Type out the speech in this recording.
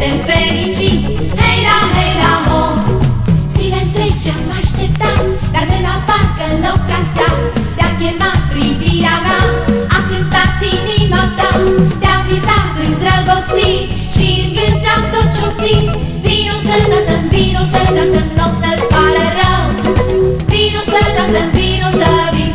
Suntem fericiți. Hei la, hei la ho! Zile întregi am așteptat Dar vremea parcă în loc a stat Te-a chemat privirea mea A cântat inima ta. Te-am visat îndrăgostit Și în gând ți-am tot ciocnit Vino să dansăm, vino să dansăm N-o să-ți pară rău. Vino să dansăm, vino să visăm